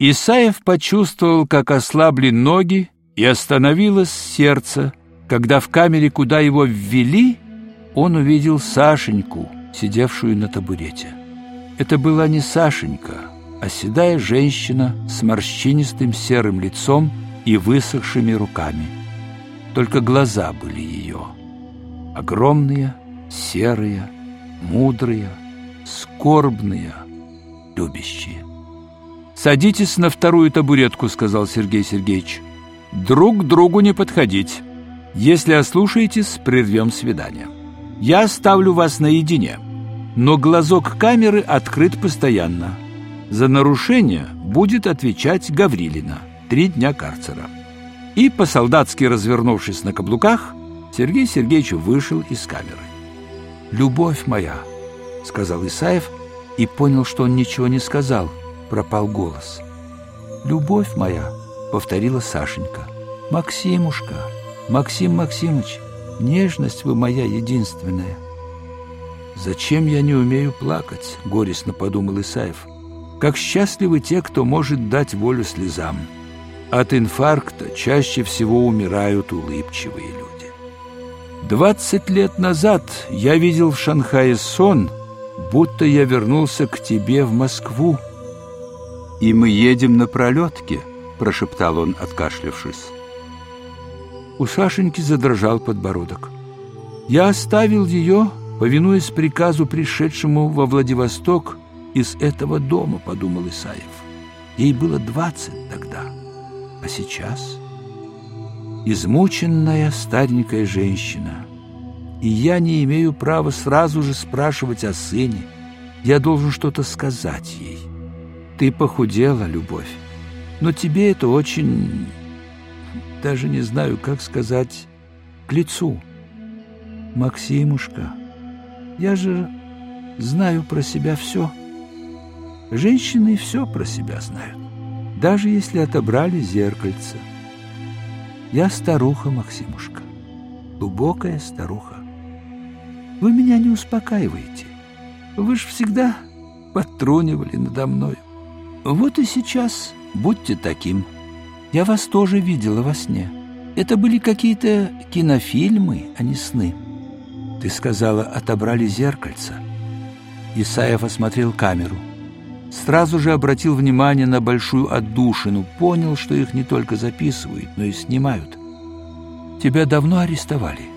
Исаев почувствовал, как ослабли ноги и остановилось сердце, когда в камере, куда его ввели, он увидел Сашеньку, сидевшую на табурете. Это была не Сашенька, а седая женщина с морщинистым серым лицом и высохшими руками. Только глаза были ее. Огромные, серые, мудрые, скорбные, любящие. «Садитесь на вторую табуретку», — сказал Сергей Сергеевич. «Друг к другу не подходить. Если ослушаетесь, прервем свидание. Я оставлю вас наедине, но глазок камеры открыт постоянно. За нарушение будет отвечать Гаврилина. Три дня карцера». И, по-солдатски развернувшись на каблуках, Сергей Сергеевич вышел из камеры. «Любовь моя», — сказал Исаев и понял, что он ничего не сказал — пропал голос. «Любовь моя», — повторила Сашенька. «Максимушка, Максим Максимыч, нежность вы моя единственная». «Зачем я не умею плакать?» — горестно подумал Исаев. «Как счастливы те, кто может дать волю слезам. От инфаркта чаще всего умирают улыбчивые люди». «Двадцать лет назад я видел в Шанхае сон, будто я вернулся к тебе в Москву», «И мы едем на пролетке», — прошептал он, откашлявшись. У Сашеньки задрожал подбородок. «Я оставил ее, повинуясь приказу, пришедшему во Владивосток из этого дома», — подумал Исаев. Ей было двадцать тогда, а сейчас измученная старенькая женщина. И я не имею права сразу же спрашивать о сыне. Я должен что-то сказать ей. Ты похудела, любовь, но тебе это очень, даже не знаю, как сказать, к лицу. Максимушка, я же знаю про себя все. Женщины все про себя знают, даже если отобрали зеркальце. Я старуха, Максимушка, глубокая старуха. Вы меня не успокаиваете. Вы ж всегда подтрунивали надо мною. Вот и сейчас будьте таким. Я вас тоже видела во сне. Это были какие-то кинофильмы, а не сны. Ты сказала, отобрали зеркальца. Исаев осмотрел камеру. Сразу же обратил внимание на большую отдушину, понял, что их не только записывают, но и снимают. Тебя давно арестовали?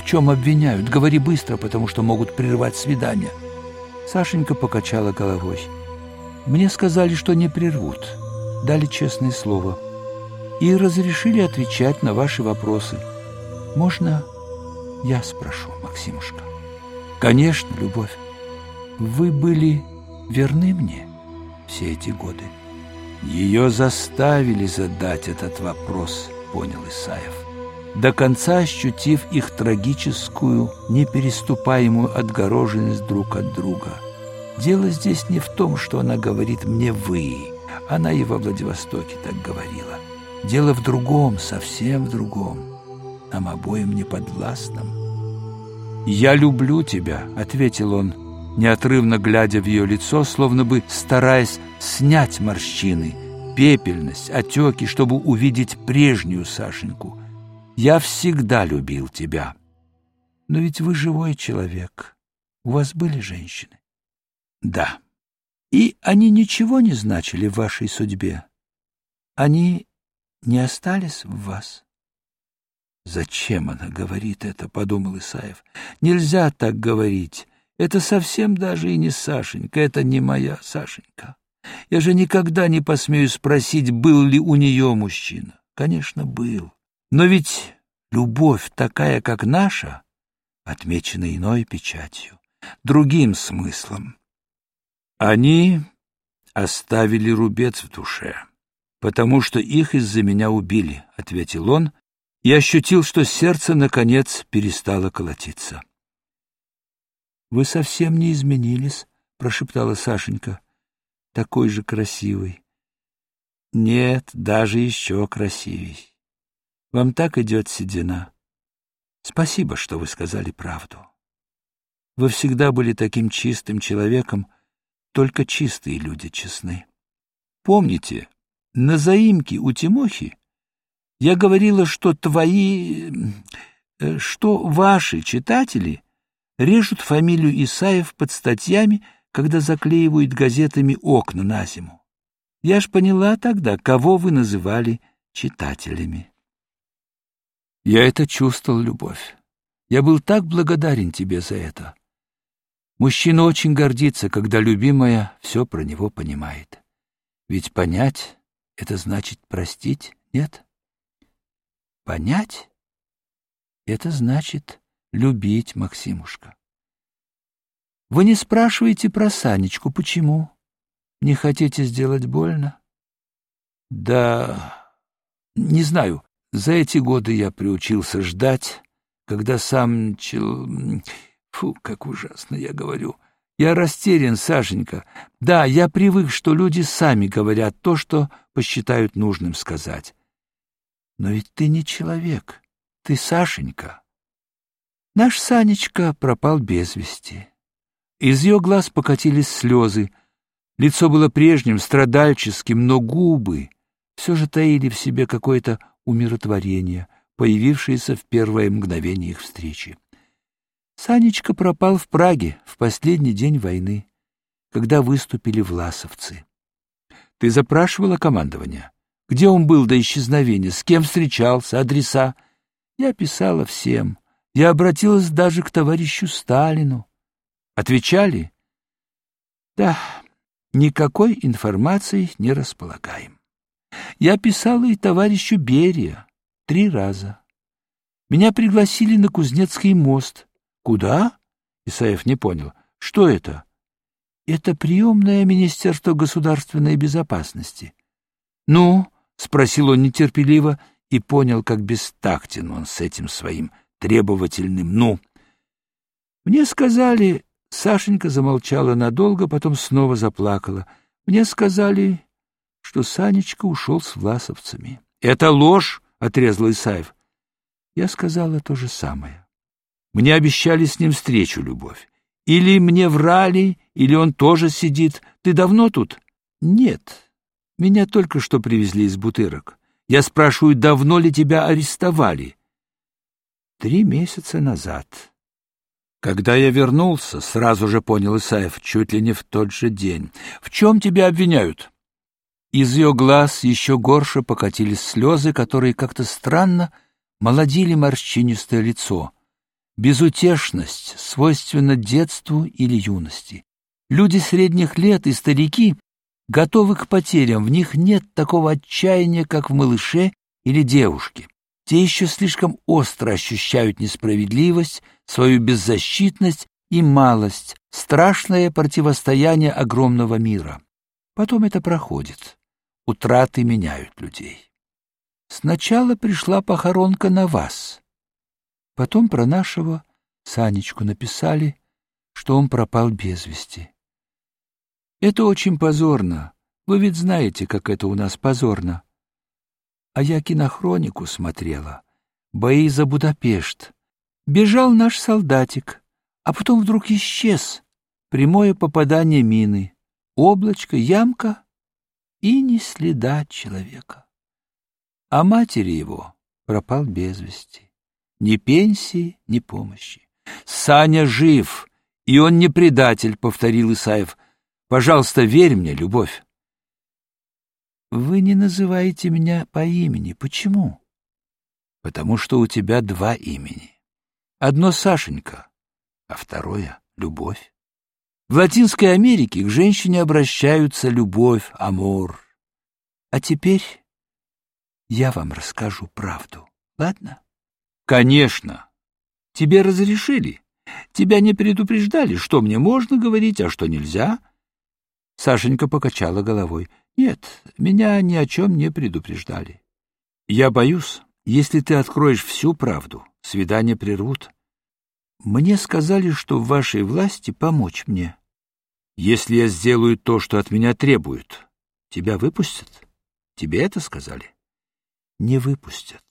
В чем обвиняют? Говори быстро, потому что могут прервать свидание. Сашенька покачала головой. Мне сказали, что не прервут, дали честное слово и разрешили отвечать на ваши вопросы. Можно я спрошу, Максимушка? Конечно, любовь. Вы были верны мне все эти годы? Ее заставили задать этот вопрос, понял Исаев, до конца ощутив их трагическую, непереступаемую отгороженность друг от друга – Дело здесь не в том, что она говорит мне «вы». Она и во Владивостоке так говорила. Дело в другом, совсем в другом. Нам обоим не подвластном. «Я люблю тебя», — ответил он, неотрывно глядя в ее лицо, словно бы стараясь снять морщины, пепельность, отеки, чтобы увидеть прежнюю Сашеньку. «Я всегда любил тебя». «Но ведь вы живой человек. У вас были женщины?» Да. И они ничего не значили в вашей судьбе. Они не остались в вас. Зачем она говорит это, подумал Исаев. Нельзя так говорить. Это совсем даже и не Сашенька, это не моя Сашенька. Я же никогда не посмею спросить, был ли у нее мужчина. Конечно, был. Но ведь любовь такая, как наша, отмечена иной печатью, другим смыслом. Они оставили рубец в душе, потому что их из-за меня убили, — ответил он и ощутил, что сердце, наконец, перестало колотиться. — Вы совсем не изменились, — прошептала Сашенька, — такой же красивый. — Нет, даже еще красивей. Вам так идет седина. Спасибо, что вы сказали правду. Вы всегда были таким чистым человеком, — только чистые люди честны. Помните, На заимке у Тимохи я говорила, что твои, э, что ваши читатели режут фамилию Исаев под статьями, когда заклеивают газетами окна на зиму. Я ж поняла тогда, кого вы называли читателями. Я это чувствовал, любовь. Я был так благодарен тебе за это. Мужчина очень гордится, когда любимая все про него понимает. Ведь понять — это значит простить, нет? Понять — это значит любить, Максимушка. Вы не спрашиваете про Санечку, почему? Не хотите сделать больно? Да, не знаю. За эти годы я приучился ждать, когда сам чел... Фу, как ужасно я говорю. Я растерян, Сашенька. Да, я привык, что люди сами говорят то, что посчитают нужным сказать. Но ведь ты не человек, ты Сашенька. Наш Санечка пропал без вести. Из ее глаз покатились слезы. Лицо было прежним, страдальческим, но губы все же таили в себе какое-то умиротворение, появившееся в первое мгновение их встречи. Санечка пропал в Праге в последний день войны, когда выступили власовцы. Ты запрашивала командование? Где он был до исчезновения? С кем встречался? Адреса? Я писала всем. Я обратилась даже к товарищу Сталину. Отвечали? Да, никакой информацией не располагаем. Я писала и товарищу Берия три раза. Меня пригласили на Кузнецкий мост. Куда? Исаев не понял. Что это? Это приемное Министерство государственной безопасности. Ну, спросил он нетерпеливо и понял, как бестактен он с этим своим требовательным «ну». Мне сказали, Сашенька замолчала надолго, потом снова заплакала. Мне сказали, что Санечка ушел с власовцами. — Это ложь, — отрезал Исаев. Я сказала то же самое. Мне обещали с ним встречу, Любовь. Или мне врали, или он тоже сидит. Ты давно тут? Нет. Меня только что привезли из Бутырок. Я спрашиваю, давно ли тебя арестовали? Три месяца назад. Когда я вернулся, сразу же понял Исаев, чуть ли не в тот же день. В чем тебя обвиняют? Из ее глаз еще горше покатились слезы, которые как-то странно молодили морщинистое лицо. Безутешность свойственна детству или юности. Люди средних лет и старики готовы к потерям, в них нет такого отчаяния, как в малыше или девушке. Те еще слишком остро ощущают несправедливость, свою беззащитность и малость, страшное противостояние огромного мира. Потом это проходит. Утраты меняют людей. Сначала пришла похоронка на вас. Потом про нашего Санечку написали, что он пропал без вести. Это очень позорно. Вы ведь знаете, как это у нас позорно. А я кинохронику смотрела. Бои за Будапешт. Бежал наш солдатик, а потом вдруг исчез. Прямое попадание мины. Облачко, ямка и ни следа человека. А матери его пропал без вести. Ни пенсии, ни помощи. Саня жив, и он не предатель, — повторил Исаев. Пожалуйста, верь мне, любовь. Вы не называете меня по имени. Почему? Потому что у тебя два имени. Одно Сашенька, а второе — Любовь. В Латинской Америке к женщине обращаются любовь, амор. А теперь я вам расскажу правду, ладно? Конечно. Тебе разрешили. Тебя не предупреждали, что мне можно говорить, а что нельзя. Сашенька покачала головой. Нет, меня ни о чем не предупреждали. Я боюсь, если ты откроешь всю правду, свидание прервут. Мне сказали, что в вашей власти помочь мне. Если я сделаю то, что от меня требуют, тебя выпустят? Тебе это сказали? Не выпустят.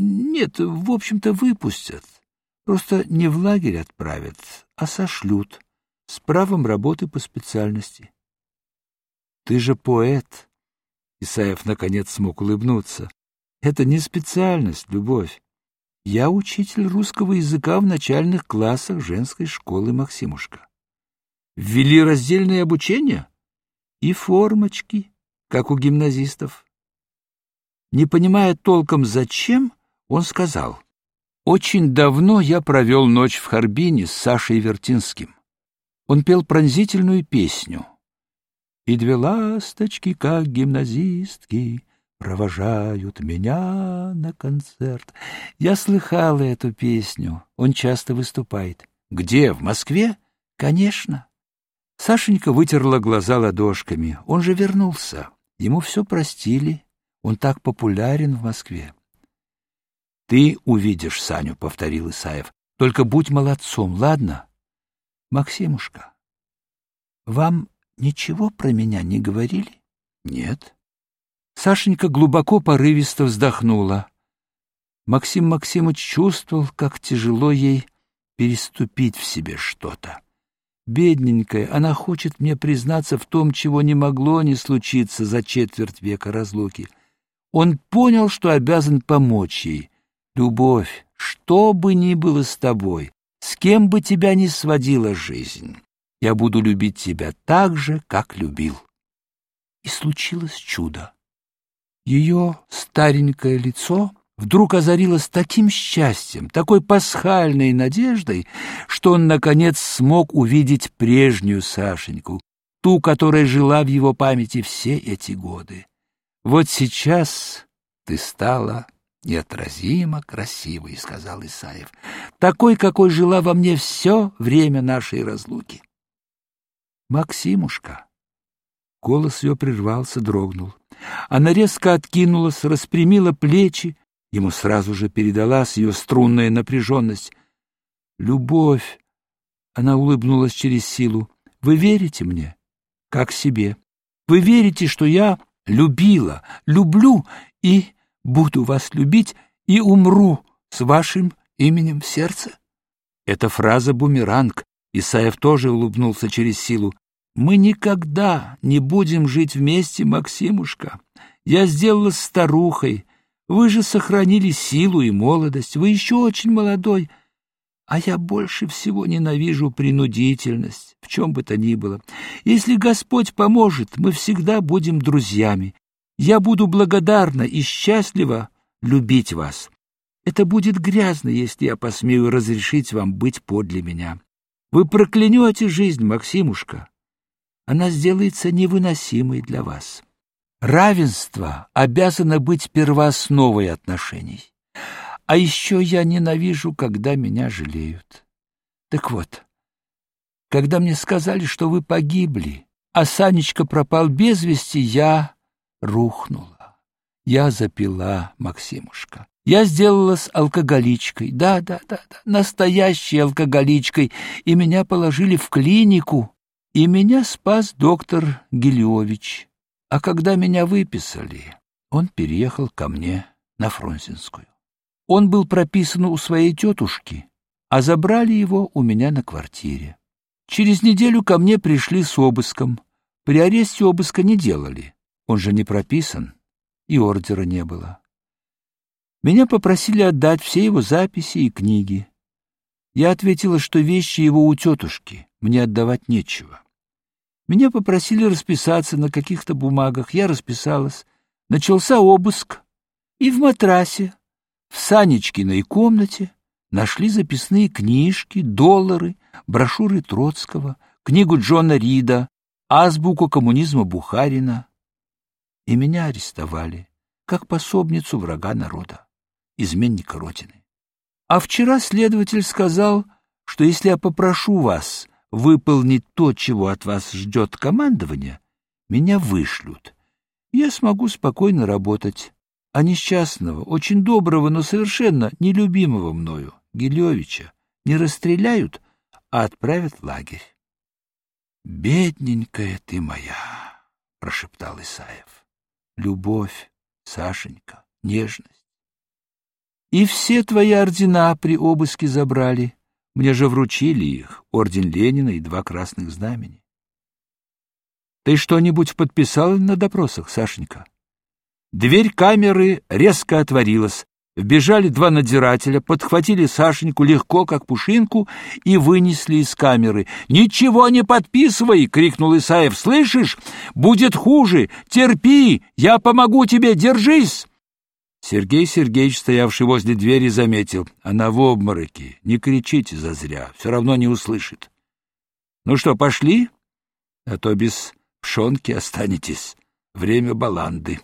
Нет, в общем-то, выпустят. Просто не в лагерь отправят, а сошлют с правом работы по специальности. Ты же поэт. Исаев наконец смог улыбнуться. Это не специальность, любовь. Я учитель русского языка в начальных классах женской школы Максимушка. Ввели раздельное обучение и формочки, как у гимназистов. Не понимая толком зачем, он сказал, «Очень давно я провел ночь в Харбине с Сашей Вертинским. Он пел пронзительную песню. «И две ласточки, как гимназистки, провожают меня на концерт». Я слыхала эту песню, он часто выступает. «Где, в Москве?» «Конечно». Сашенька вытерла глаза ладошками. Он же вернулся. Ему все простили. Он так популярен в Москве. — Ты увидишь Саню, — повторил Исаев. — Только будь молодцом, ладно? — Максимушка, вам ничего про меня не говорили? — Нет. Сашенька глубоко порывисто вздохнула. Максим Максимович чувствовал, как тяжело ей переступить в себе что-то. Бедненькая, она хочет мне признаться в том, чего не могло не случиться за четверть века разлуки. Он понял, что обязан помочь ей. Любовь, что бы ни было с тобой, с кем бы тебя ни сводила жизнь, я буду любить тебя так же, как любил. И случилось чудо. Ее старенькое лицо вдруг озарилось таким счастьем, такой пасхальной надеждой, что он, наконец, смог увидеть прежнюю Сашеньку, ту, которая жила в его памяти все эти годы. Вот сейчас ты стала неотразимо красивой, — сказал Исаев, — такой, какой жила во мне все время нашей разлуки. Максимушка. Голос ее прервался, дрогнул. Она резко откинулась, распрямила плечи, Ему сразу же передалась ее струнная напряженность. «Любовь!» — она улыбнулась через силу. «Вы верите мне? Как себе? Вы верите, что я любила, люблю и буду вас любить и умру с вашим именем в сердце?» Эта фраза бумеранг. Исаев тоже улыбнулся через силу. «Мы никогда не будем жить вместе, Максимушка. Я сделалась старухой, вы же сохранили силу и молодость, вы еще очень молодой. А я больше всего ненавижу принудительность, в чем бы то ни было. Если Господь поможет, мы всегда будем друзьями. Я буду благодарна и счастлива любить вас. Это будет грязно, если я посмею разрешить вам быть подле меня. Вы проклянете жизнь, Максимушка. Она сделается невыносимой для вас. Равенство обязано быть первоосновой отношений. А еще я ненавижу, когда меня жалеют. Так вот, когда мне сказали, что вы погибли, а Санечка пропал без вести, я рухнула. Я запила, Максимушка. Я сделалась алкоголичкой, да, да, да, да, настоящей алкоголичкой, и меня положили в клинику, и меня спас доктор Гелевич. А когда меня выписали, он переехал ко мне на Фрунзенскую. Он был прописан у своей тетушки, а забрали его у меня на квартире. Через неделю ко мне пришли с обыском. При аресте обыска не делали. Он же не прописан, и ордера не было. Меня попросили отдать все его записи и книги. Я ответила, что вещи его у тетушки, мне отдавать нечего. Меня попросили расписаться на каких-то бумагах. Я расписалась. Начался обыск. И в матрасе, в Санечкиной комнате, нашли записные книжки, доллары, брошюры Троцкого, книгу Джона Рида, азбуку коммунизма Бухарина. И меня арестовали, как пособницу врага народа, изменника Родины. А вчера следователь сказал, что если я попрошу вас выполнить то, чего от вас ждет командование, меня вышлют. Я смогу спокойно работать. А несчастного, очень доброго, но совершенно нелюбимого мною, Гилевича, не расстреляют, а отправят в лагерь. — Бедненькая ты моя, — прошептал Исаев. — Любовь, Сашенька, нежность. И все твои ордена при обыске забрали, мне же вручили их, орден Ленина и два красных знамени. Ты что-нибудь подписал на допросах, Сашенька? Дверь камеры резко отворилась. Вбежали два надзирателя, подхватили Сашеньку легко, как пушинку, и вынесли из камеры. «Ничего не подписывай!» — крикнул Исаев. «Слышишь? Будет хуже! Терпи! Я помогу тебе! Держись!» Сергей Сергеевич, стоявший возле двери, заметил. Она в обмороке. Не кричите зазря, все равно не услышит. «Ну что, пошли? А то без пшонки останетесь. Время баланды».